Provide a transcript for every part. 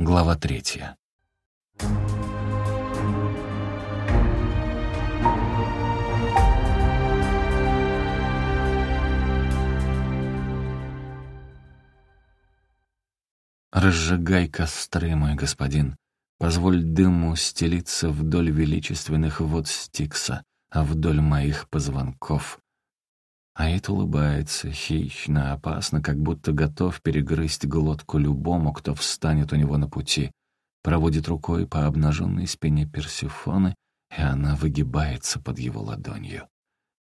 Глава третья. «Разжигай костры, мой господин. Позволь дыму стелиться вдоль величественных вод Стикса, а вдоль моих позвонков». Аид улыбается, хищно, опасно, как будто готов перегрызть глотку любому, кто встанет у него на пути. Проводит рукой по обнаженной спине Персифоны, и она выгибается под его ладонью.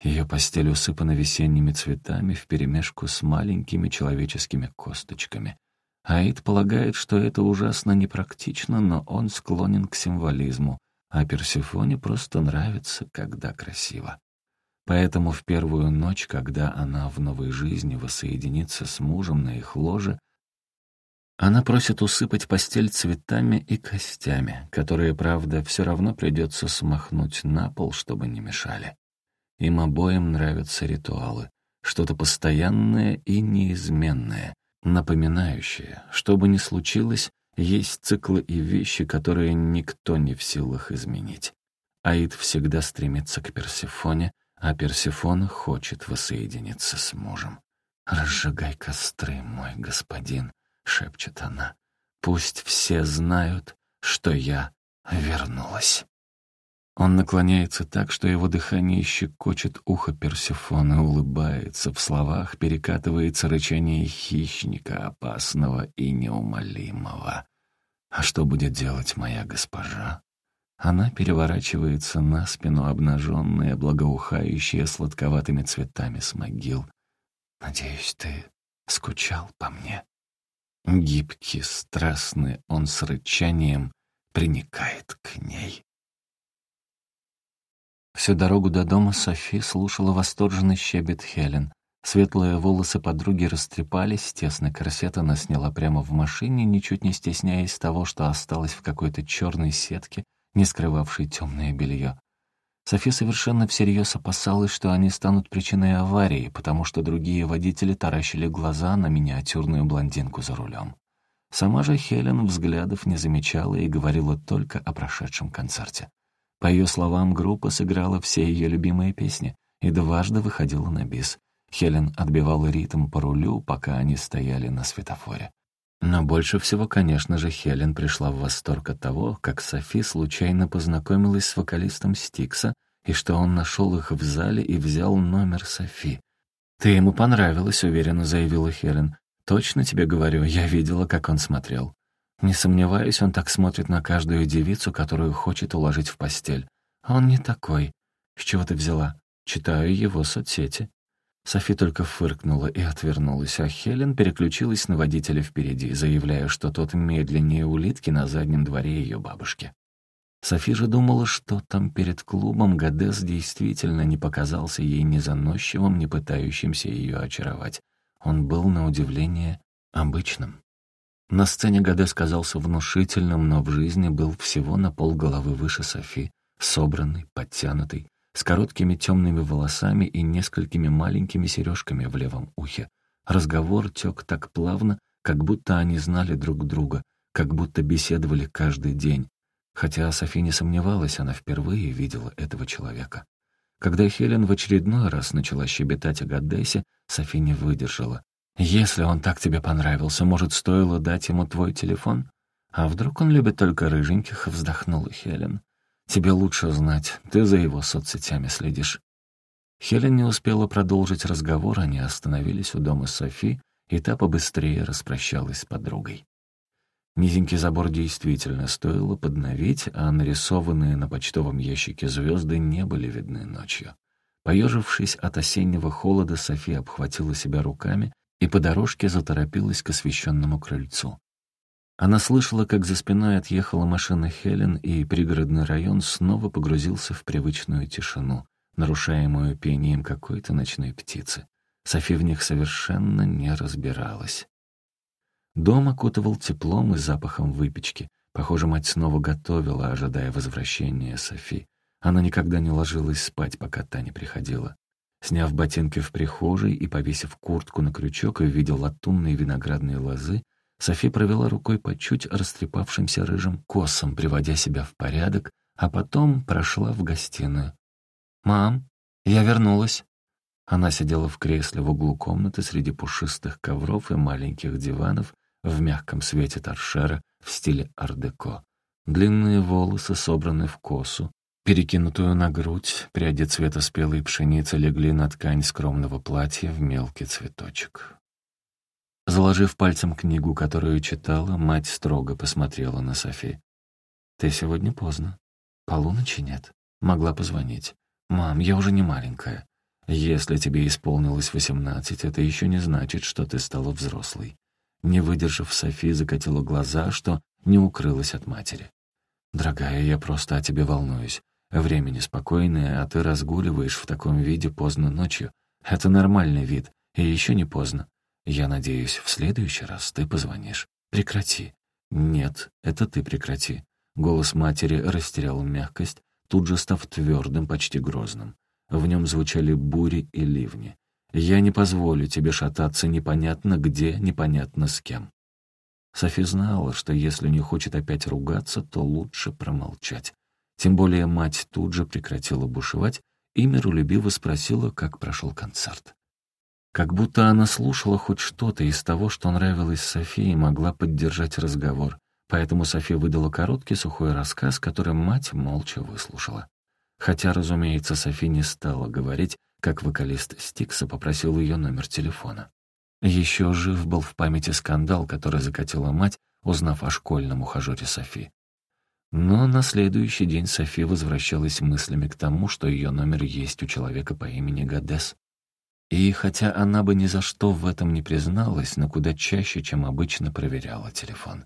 Ее постель усыпана весенними цветами вперемешку с маленькими человеческими косточками. Аид полагает, что это ужасно непрактично, но он склонен к символизму, а Персифоне просто нравится, когда красиво. Поэтому в первую ночь, когда она в новой жизни воссоединится с мужем на их ложе, она просит усыпать постель цветами и костями, которые, правда, все равно придется смахнуть на пол, чтобы не мешали. Им обоим нравятся ритуалы, что-то постоянное и неизменное, напоминающее, что бы ни случилось, есть циклы и вещи, которые никто не в силах изменить. Аид всегда стремится к Персифоне, а Персифона хочет воссоединиться с мужем. «Разжигай костры, мой господин», — шепчет она. «Пусть все знают, что я вернулась». Он наклоняется так, что его дыхание щекочет ухо Персифоны, улыбается, в словах перекатывается рычание хищника, опасного и неумолимого. «А что будет делать моя госпожа?» Она переворачивается на спину, обнаженная, благоухающая сладковатыми цветами с могил. «Надеюсь, ты скучал по мне?» Гибкий, страстный, он с рычанием приникает к ней. Всю дорогу до дома Софи слушала восторженный щебет Хелен. Светлые волосы подруги растрепались, тесный корсет она сняла прямо в машине, ничуть не стесняясь того, что осталось в какой-то черной сетке, не скрывавшей темное белье. Софи совершенно всерьез опасалась, что они станут причиной аварии, потому что другие водители таращили глаза на миниатюрную блондинку за рулем. Сама же Хелен взглядов не замечала и говорила только о прошедшем концерте. По ее словам, группа сыграла все ее любимые песни и дважды выходила на бис. Хелен отбивала ритм по рулю, пока они стояли на светофоре. Но больше всего, конечно же, Хелен пришла в восторг от того, как Софи случайно познакомилась с вокалистом Стикса и что он нашел их в зале и взял номер Софи. «Ты ему понравилась», — уверенно заявила Хелен. «Точно тебе говорю, я видела, как он смотрел. Не сомневаюсь, он так смотрит на каждую девицу, которую хочет уложить в постель. А он не такой. С чего ты взяла? Читаю его соцсети». Софи только фыркнула и отвернулась, а Хелен переключилась на водителя впереди, заявляя, что тот медленнее улитки на заднем дворе ее бабушки. Софи же думала, что там перед клубом Гадес действительно не показался ей ни заносчивым, ни пытающимся ее очаровать. Он был, на удивление, обычным. На сцене Гадес казался внушительным, но в жизни был всего на полголовы выше Софи, собранный, подтянутый, с короткими темными волосами и несколькими маленькими сережками в левом ухе. Разговор тек так плавно, как будто они знали друг друга, как будто беседовали каждый день. Хотя Софи не сомневалась, она впервые видела этого человека. Когда Хелен в очередной раз начала щебетать о Гадесе, Софи не выдержала. «Если он так тебе понравился, может, стоило дать ему твой телефон? А вдруг он любит только рыженьких?» — вздохнула Хелен. Тебе лучше знать, ты за его соцсетями следишь». Хелен не успела продолжить разговор, они остановились у дома Софи, и та побыстрее распрощалась с подругой. Низенький забор действительно стоило подновить, а нарисованные на почтовом ящике звезды не были видны ночью. Поежившись от осеннего холода, Софи обхватила себя руками и по дорожке заторопилась к освещенному крыльцу. Она слышала, как за спиной отъехала машина Хелен, и пригородный район снова погрузился в привычную тишину, нарушаемую пением какой-то ночной птицы. Софи в них совершенно не разбиралась. Дом окутывал теплом и запахом выпечки. Похоже, мать снова готовила, ожидая возвращения Софи. Она никогда не ложилась спать, пока та не приходила. Сняв ботинки в прихожей и повесив куртку на крючок в виде латунной виноградной лозы, Софи провела рукой по чуть растрепавшимся рыжим косам, приводя себя в порядок, а потом прошла в гостиную. «Мам, я вернулась». Она сидела в кресле в углу комнаты среди пушистых ковров и маленьких диванов в мягком свете торшера в стиле ар-деко. Длинные волосы собраны в косу, перекинутую на грудь, пряди цвета спелой пшеницы легли на ткань скромного платья в мелкий цветочек. Заложив пальцем книгу, которую читала, мать строго посмотрела на Софи. «Ты сегодня поздно. Полуночи нет. Могла позвонить. Мам, я уже не маленькая. Если тебе исполнилось восемнадцать, это еще не значит, что ты стала взрослой». Не выдержав, Софи закатила глаза, что не укрылась от матери. «Дорогая, я просто о тебе волнуюсь. Время неспокойное, а ты разгуливаешь в таком виде поздно ночью. Это нормальный вид, и еще не поздно. Я надеюсь, в следующий раз ты позвонишь. Прекрати». «Нет, это ты прекрати». Голос матери растерял мягкость, тут же став твердым, почти грозным. В нем звучали бури и ливни. «Я не позволю тебе шататься непонятно где, непонятно с кем. Софи знала, что если не хочет опять ругаться, то лучше промолчать. Тем более мать тут же прекратила бушевать и миролюбиво спросила, как прошел концерт. Как будто она слушала хоть что-то из того, что нравилось Софии, и могла поддержать разговор. Поэтому София выдала короткий сухой рассказ, который мать молча выслушала. Хотя, разумеется, Софи не стала говорить, как вокалист Стикса попросил ее номер телефона. Еще жив был в памяти скандал, который закатила мать, узнав о школьном ухажере Софи. Но на следующий день Софи возвращалась мыслями к тому, что ее номер есть у человека по имени Гадес. И хотя она бы ни за что в этом не призналась, но куда чаще, чем обычно, проверяла телефон.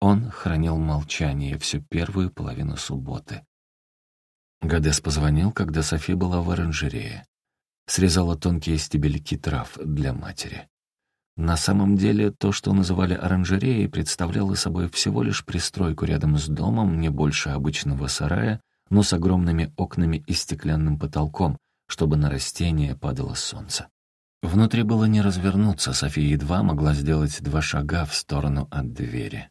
Он хранил молчание всю первую половину субботы. Гадес позвонил, когда Софи была в оранжерее. Срезала тонкие стебельки трав для матери. На самом деле, то, что называли оранжереей, представляло собой всего лишь пристройку рядом с домом, не больше обычного сарая, но с огромными окнами и стеклянным потолком, чтобы на растения падало солнце. Внутри было не развернуться, София едва могла сделать два шага в сторону от двери.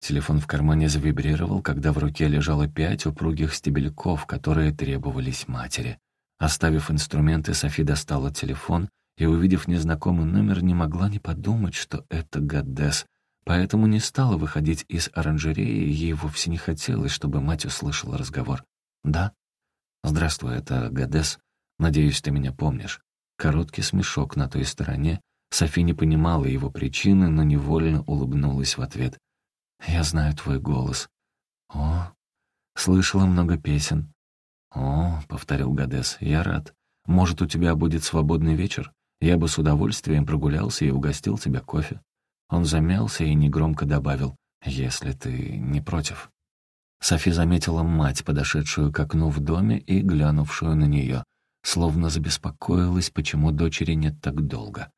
Телефон в кармане завибрировал, когда в руке лежало пять упругих стебельков, которые требовались матери. Оставив инструменты, Софи достала телефон — и, увидев незнакомый номер, не могла не подумать, что это Гадес, поэтому не стала выходить из оранжереи, ей вовсе не хотелось, чтобы мать услышала разговор. «Да?» «Здравствуй, это Гадес. Надеюсь, ты меня помнишь». Короткий смешок на той стороне. Софи не понимала его причины, но невольно улыбнулась в ответ. «Я знаю твой голос». «О, слышала много песен». «О», — повторил Гадес, — «я рад. Может, у тебя будет свободный вечер? Я бы с удовольствием прогулялся и угостил тебя кофе». Он замялся и негромко добавил, «если ты не против». Софи заметила мать, подошедшую к окну в доме и глянувшую на нее, словно забеспокоилась, почему дочери нет так долго.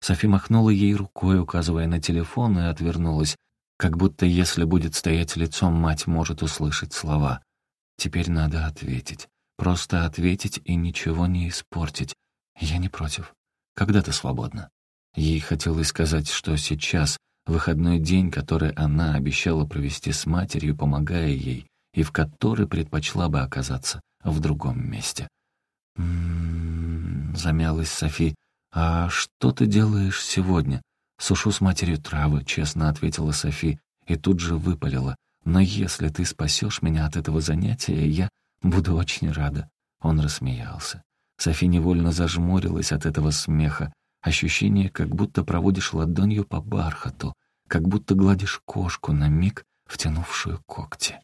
Софи махнула ей рукой, указывая на телефон, и отвернулась, как будто если будет стоять лицом, мать может услышать слова. Теперь надо ответить. Просто ответить и ничего не испортить. Я не против. Когда ты свободна?» Ей хотелось сказать, что сейчас, выходной день, который она обещала провести с матерью, помогая ей, и в который предпочла бы оказаться в другом месте. Замялась Софи. «А что ты делаешь сегодня?» «Сушу с матерью травы», — честно ответила Софи, и тут же выпалила. «Но если ты спасешь меня от этого занятия, я буду очень рада». Он рассмеялся. Софи невольно зажмурилась от этого смеха. Ощущение, как будто проводишь ладонью по бархату, как будто гладишь кошку на миг, втянувшую когти.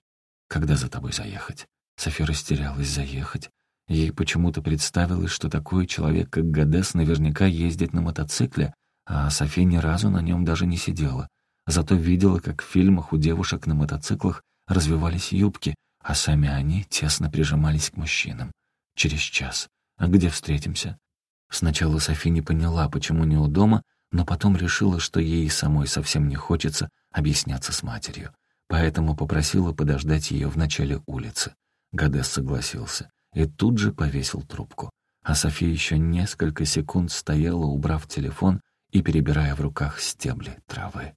Когда за тобой заехать? Софи растерялась заехать. Ей почему-то представилось, что такой человек, как Гадес, наверняка ездит на мотоцикле, а Софи ни разу на нем даже не сидела. Зато видела, как в фильмах у девушек на мотоциклах развивались юбки, а сами они тесно прижимались к мужчинам. Через час. А где встретимся?» Сначала Софи не поняла, почему не у дома, но потом решила, что ей самой совсем не хочется объясняться с матерью. Поэтому попросила подождать ее в начале улицы. Гадес согласился и тут же повесил трубку. А София еще несколько секунд стояла, убрав телефон и перебирая в руках стебли травы.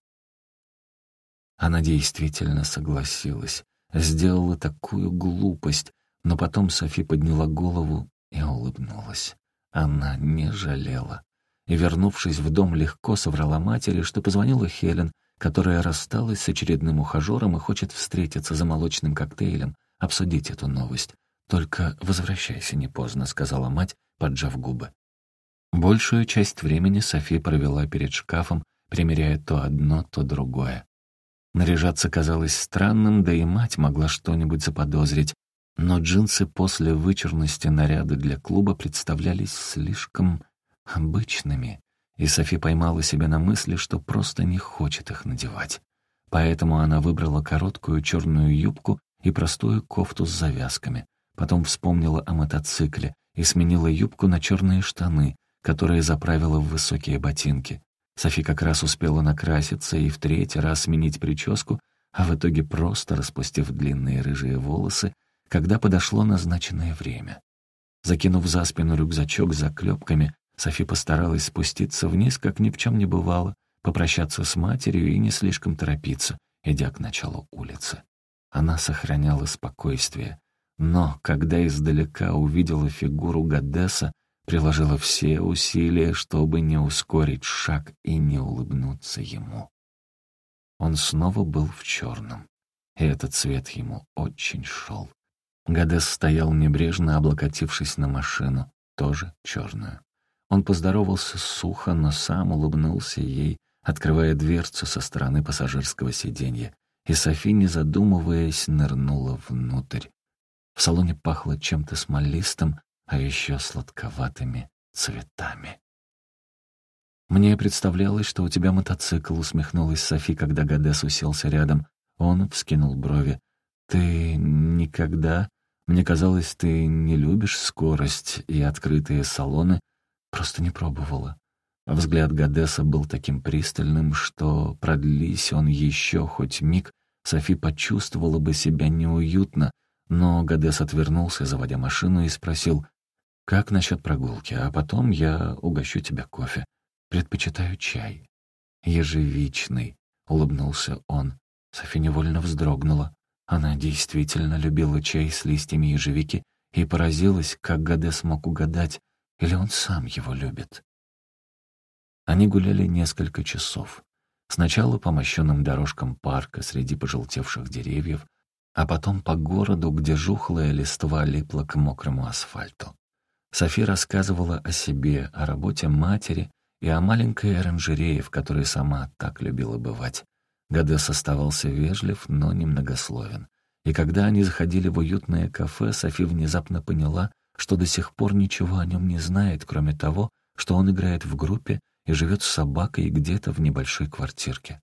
Она действительно согласилась, сделала такую глупость, но потом Софи подняла голову и улыбнулась. Она не жалела. И, вернувшись в дом, легко соврала матери, что позвонила Хелен, которая рассталась с очередным ухажером и хочет встретиться за молочным коктейлем, обсудить эту новость. «Только возвращайся не поздно», — сказала мать, поджав губы. Большую часть времени Софи провела перед шкафом, примеряя то одно, то другое. Наряжаться казалось странным, да и мать могла что-нибудь заподозрить, но джинсы после вычурности наряда для клуба представлялись слишком обычными, и Софи поймала себя на мысли, что просто не хочет их надевать. Поэтому она выбрала короткую черную юбку и простую кофту с завязками. Потом вспомнила о мотоцикле и сменила юбку на черные штаны, которые заправила в высокие ботинки. Софи как раз успела накраситься и в третий раз сменить прическу, а в итоге просто распустив длинные рыжие волосы, когда подошло назначенное время. Закинув за спину рюкзачок с заклепками, Софи постаралась спуститься вниз, как ни в чем не бывало, попрощаться с матерью и не слишком торопиться, идя к началу улицы. Она сохраняла спокойствие, но, когда издалека увидела фигуру Гадеса, приложила все усилия, чтобы не ускорить шаг и не улыбнуться ему. Он снова был в черном, и этот цвет ему очень шел. Гадес стоял небрежно, облокотившись на машину, тоже черную. Он поздоровался сухо, но сам улыбнулся ей, открывая дверцу со стороны пассажирского сиденья, и Софи, не задумываясь, нырнула внутрь. В салоне пахло чем-то смолистым, а еще сладковатыми цветами. «Мне представлялось, что у тебя мотоцикл», — усмехнулась Софи, когда Гадес уселся рядом. Он вскинул брови. «Ты никогда...» Мне казалось, ты не любишь скорость и открытые салоны, просто не пробовала. Взгляд Гадеса был таким пристальным, что, продлись он еще хоть миг, Софи почувствовала бы себя неуютно, но Гадес отвернулся, заводя машину, и спросил, «Как насчет прогулки? А потом я угощу тебя кофе. Предпочитаю чай». «Ежевичный», — улыбнулся он. Софи невольно вздрогнула. Она действительно любила чай с листьями ежевики и поразилась, как Гаде смог угадать, или он сам его любит. Они гуляли несколько часов. Сначала по мощенным дорожкам парка среди пожелтевших деревьев, а потом по городу, где жухлая листва липла к мокрому асфальту. Софи рассказывала о себе, о работе матери и о маленькой оранжерее, в которой сама так любила бывать. Гадес оставался вежлив, но немногословен. И когда они заходили в уютное кафе, Софи внезапно поняла, что до сих пор ничего о нем не знает, кроме того, что он играет в группе и живет с собакой где-то в небольшой квартирке.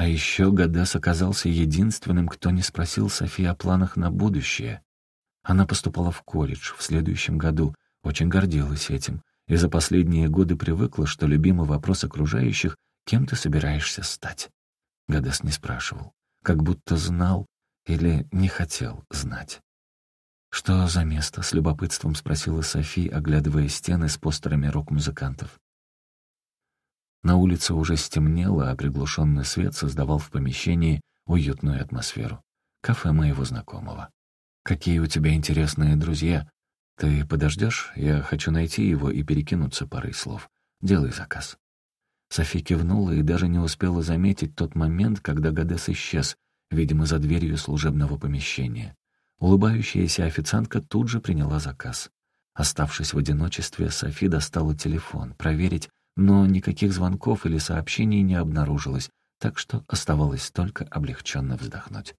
А еще Гадес оказался единственным, кто не спросил Софи о планах на будущее. Она поступала в колледж в следующем году, очень гордилась этим, и за последние годы привыкла, что любимый вопрос окружающих — кем ты собираешься стать? Гадес не спрашивал, как будто знал или не хотел знать. «Что за место?» — с любопытством спросила Софи, оглядывая стены с постерами рок-музыкантов. На улице уже стемнело, а приглушенный свет создавал в помещении уютную атмосферу. Кафе моего знакомого. «Какие у тебя интересные друзья. Ты подождешь? Я хочу найти его и перекинуться парой слов. Делай заказ». Софи кивнула и даже не успела заметить тот момент, когда Гадес исчез, видимо, за дверью служебного помещения. Улыбающаяся официантка тут же приняла заказ. Оставшись в одиночестве, Софи достала телефон, проверить, но никаких звонков или сообщений не обнаружилось, так что оставалось только облегченно вздохнуть.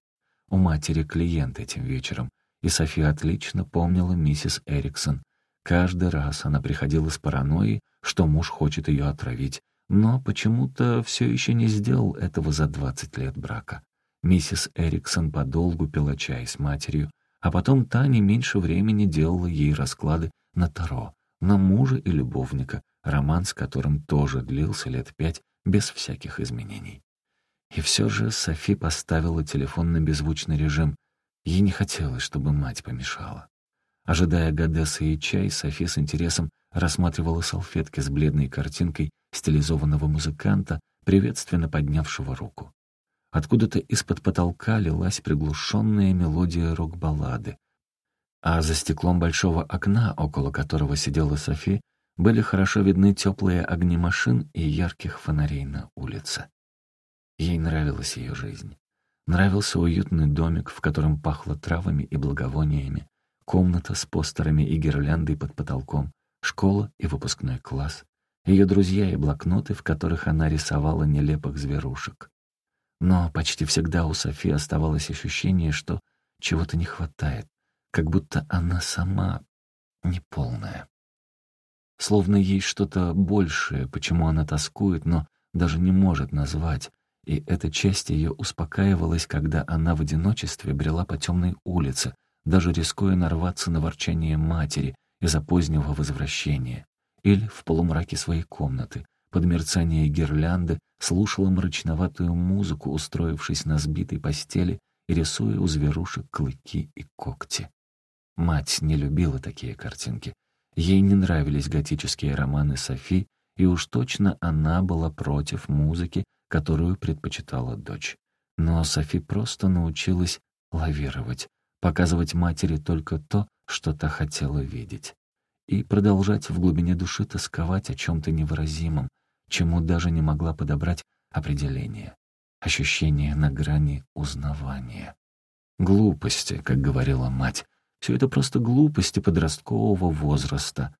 У матери клиент этим вечером, и Софи отлично помнила миссис Эриксон. Каждый раз она приходила с паранойей, что муж хочет ее отравить, но почему-то все еще не сделал этого за 20 лет брака. Миссис Эриксон подолгу пила чай с матерью, а потом та не меньше времени делала ей расклады на Таро, на мужа и любовника, роман с которым тоже длился лет пять без всяких изменений. И все же Софи поставила телефон на беззвучный режим. Ей не хотелось, чтобы мать помешала. Ожидая Гадеса и чай, Софи с интересом рассматривала салфетки с бледной картинкой стилизованного музыканта, приветственно поднявшего руку. Откуда-то из-под потолка лилась приглушенная мелодия рок-баллады. А за стеклом большого окна, около которого сидела Софи, были хорошо видны теплые огни машин и ярких фонарей на улице. Ей нравилась ее жизнь. Нравился уютный домик, в котором пахло травами и благовониями, комната с постерами и гирляндой под потолком, школа и выпускной класс, ее друзья и блокноты, в которых она рисовала нелепых зверушек. Но почти всегда у Софи оставалось ощущение, что чего-то не хватает, как будто она сама неполная. Словно есть что-то большее, почему она тоскует, но даже не может назвать, и эта часть ее успокаивалась, когда она в одиночестве брела по темной улице, даже рискуя нарваться на ворчание матери из-за позднего возвращения, или в полумраке своей комнаты, под мерцание гирлянды, слушала мрачноватую музыку, устроившись на сбитой постели и рисуя у зверушек клыки и когти. Мать не любила такие картинки. Ей не нравились готические романы Софи, и уж точно она была против музыки, которую предпочитала дочь. Но Софи просто научилась лавировать, показывать матери только то, что та хотела видеть, и продолжать в глубине души тосковать о чем-то невыразимом, чему даже не могла подобрать определение. Ощущение на грани узнавания. Глупости, как говорила мать. Все это просто глупости подросткового возраста.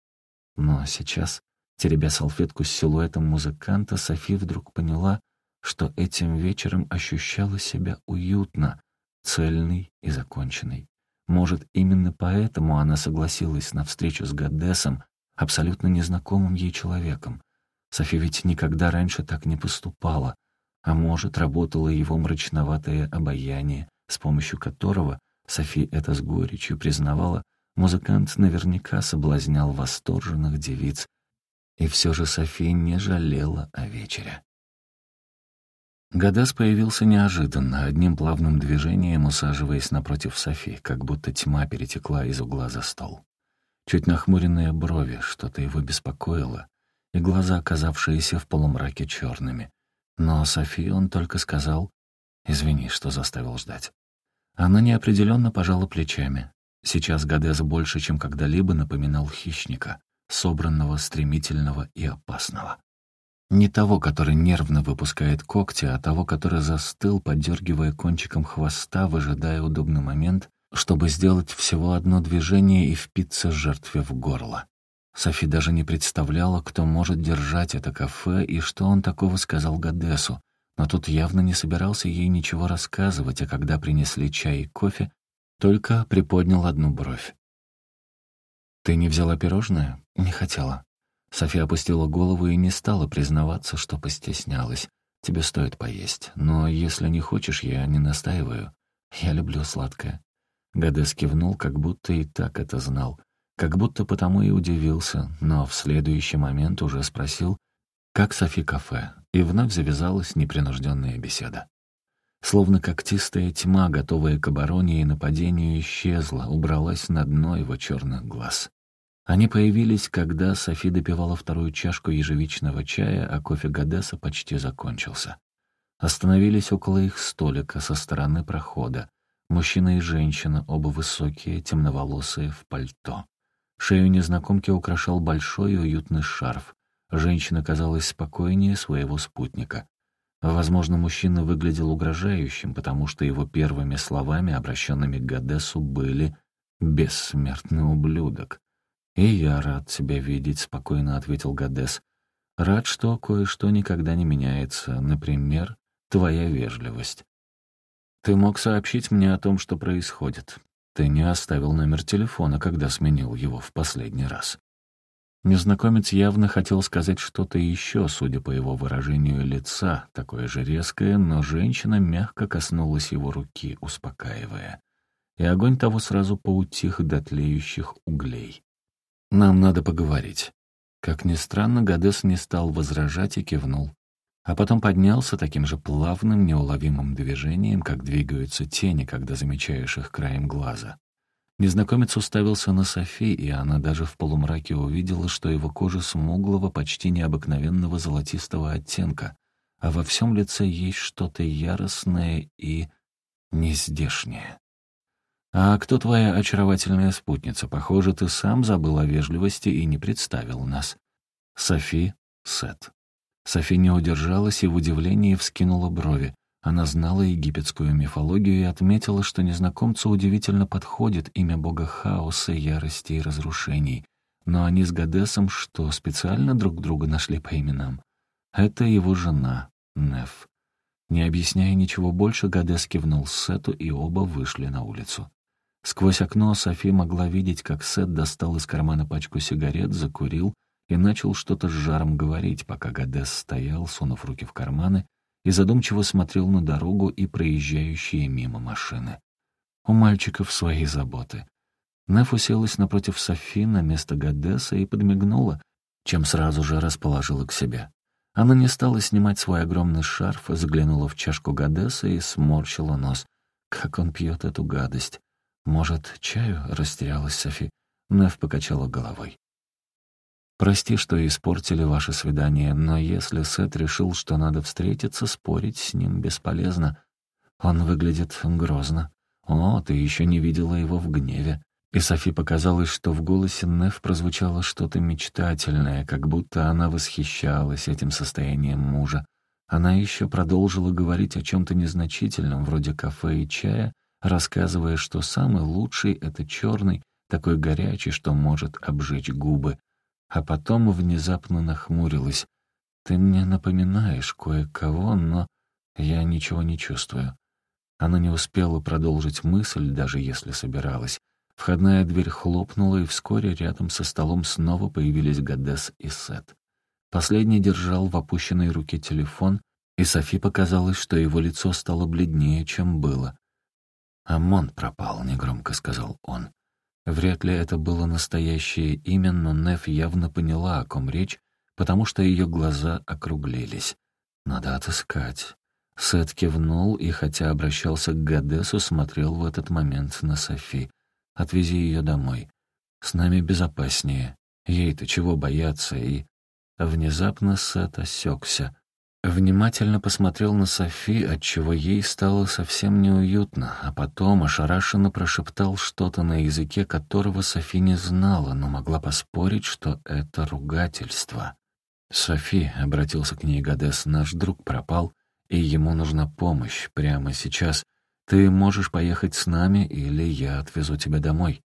Но сейчас, теребя салфетку с силуэтом музыканта, Софи вдруг поняла, что этим вечером ощущала себя уютно, цельной и законченной. Может, именно поэтому она согласилась на встречу с Гадесом, абсолютно незнакомым ей человеком. Софи ведь никогда раньше так не поступала, а может, работало его мрачноватое обаяние, с помощью которого, Софи это с горечью признавала, музыкант наверняка соблазнял восторженных девиц, и все же Софи не жалела о вечере. Гадас появился неожиданно, одним плавным движением усаживаясь напротив Софи, как будто тьма перетекла из угла за стол. Чуть нахмуренные брови, что-то его беспокоило, и глаза, оказавшиеся в полумраке черными. Но Софи он только сказал «Извини, что заставил ждать». Она неопределенно пожала плечами. Сейчас Гадес больше, чем когда-либо напоминал хищника, собранного, стремительного и опасного. Не того, который нервно выпускает когти, а того, который застыл, подергивая кончиком хвоста, выжидая удобный момент, чтобы сделать всего одно движение и впиться жертве в горло. Софи даже не представляла, кто может держать это кафе и что он такого сказал Гадесу, но тут явно не собирался ей ничего рассказывать, а когда принесли чай и кофе, только приподнял одну бровь. «Ты не взяла пирожное?» «Не хотела». София опустила голову и не стала признаваться, что постеснялась. «Тебе стоит поесть, но если не хочешь, я не настаиваю. Я люблю сладкое». Гадес кивнул, как будто и так это знал. Как будто потому и удивился, но в следующий момент уже спросил, как Софи кафе, и вновь завязалась непринужденная беседа. Словно когтистая тьма, готовая к обороне и нападению, исчезла, убралась на дно его черных глаз. Они появились, когда Софи допивала вторую чашку ежевичного чая, а кофе Гадеса почти закончился. Остановились около их столика со стороны прохода. Мужчина и женщина, оба высокие, темноволосые, в пальто. Шею незнакомки украшал большой и уютный шарф. Женщина казалась спокойнее своего спутника. Возможно, мужчина выглядел угрожающим, потому что его первыми словами, обращенными к Гадесу, были «бессмертный ублюдок». «И я рад тебя видеть», — спокойно ответил Гадес. «Рад, что кое-что никогда не меняется, например, твоя вежливость. Ты мог сообщить мне о том, что происходит. Ты не оставил номер телефона, когда сменил его в последний раз». Незнакомец явно хотел сказать что-то еще, судя по его выражению лица, такое же резкое, но женщина мягко коснулась его руки, успокаивая. И огонь того сразу поутих до тлеющих углей. Нам надо поговорить». Как ни странно, Гадес не стал возражать и кивнул. А потом поднялся таким же плавным, неуловимым движением, как двигаются тени, когда замечаешь их краем глаза. Незнакомец уставился на Софи, и она даже в полумраке увидела, что его кожа смуглого, почти необыкновенного золотистого оттенка, а во всем лице есть что-то яростное и нездешнее. «А кто твоя очаровательная спутница? Похоже, ты сам забыл о вежливости и не представил нас». «Софи Сет». Софи не удержалась и в удивлении вскинула брови. Она знала египетскую мифологию и отметила, что незнакомцу удивительно подходит имя бога хаоса, ярости и разрушений. Но они с Гадесом что, специально друг друга нашли по именам? Это его жена, Неф. Не объясняя ничего больше, Гадес кивнул Сету, и оба вышли на улицу. Сквозь окно Софи могла видеть, как Сет достал из кармана пачку сигарет, закурил и начал что-то с жаром говорить, пока Гадес стоял, сунув руки в карманы, и задумчиво смотрел на дорогу и проезжающие мимо машины. У мальчиков свои заботы. Неф уселась напротив Софи на место Гадеса и подмигнула, чем сразу же расположила к себе. Она не стала снимать свой огромный шарф, заглянула в чашку Гадеса и сморщила нос. Как он пьет эту гадость? Может, чаю? — растерялась Софи. Неф покачала головой. Прости, что испортили ваше свидание, но если Сет решил, что надо встретиться, спорить с ним бесполезно. Он выглядит грозно. О, ты еще не видела его в гневе. И Софи показалось, что в голосе Неф прозвучало что-то мечтательное, как будто она восхищалась этим состоянием мужа. Она еще продолжила говорить о чем-то незначительном, вроде кафе и чая, рассказывая, что самый лучший — это черный, такой горячий, что может обжечь губы а потом внезапно нахмурилась. «Ты мне напоминаешь кое-кого, но я ничего не чувствую». Она не успела продолжить мысль, даже если собиралась. Входная дверь хлопнула, и вскоре рядом со столом снова появились Гадес и Сет. Последний держал в опущенной руке телефон, и Софи показалось, что его лицо стало бледнее, чем было. «Амон пропал», — негромко сказал он. Вряд ли это было настоящее имя, но Неф явно поняла, о ком речь, потому что ее глаза округлились. «Надо отыскать». Сет кивнул и, хотя обращался к Гадесу, смотрел в этот момент на Софи. «Отвези ее домой. С нами безопаснее. Ей-то чего бояться?» И внезапно Сет осекся. Внимательно посмотрел на Софи, отчего ей стало совсем неуютно, а потом ошарашенно прошептал что-то на языке, которого Софи не знала, но могла поспорить, что это ругательство. «Софи», — обратился к ней Гадес, — «наш друг пропал, и ему нужна помощь прямо сейчас. Ты можешь поехать с нами, или я отвезу тебя домой».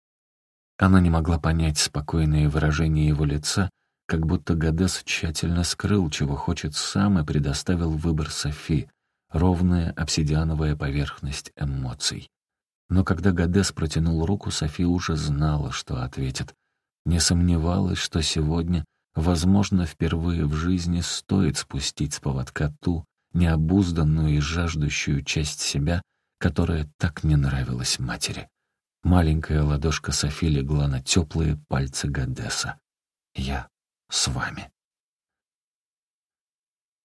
Она не могла понять спокойное выражение его лица, как будто Гадес тщательно скрыл, чего хочет сам, и предоставил выбор Софи, ровная обсидиановая поверхность эмоций. Но когда Гадес протянул руку, Софи уже знала, что ответит. Не сомневалась, что сегодня, возможно, впервые в жизни стоит спустить с поводка ту, необузданную и жаждущую часть себя, которая так не нравилась матери. Маленькая ладошка Софи легла на теплые пальцы Гадеса. «Я с вами.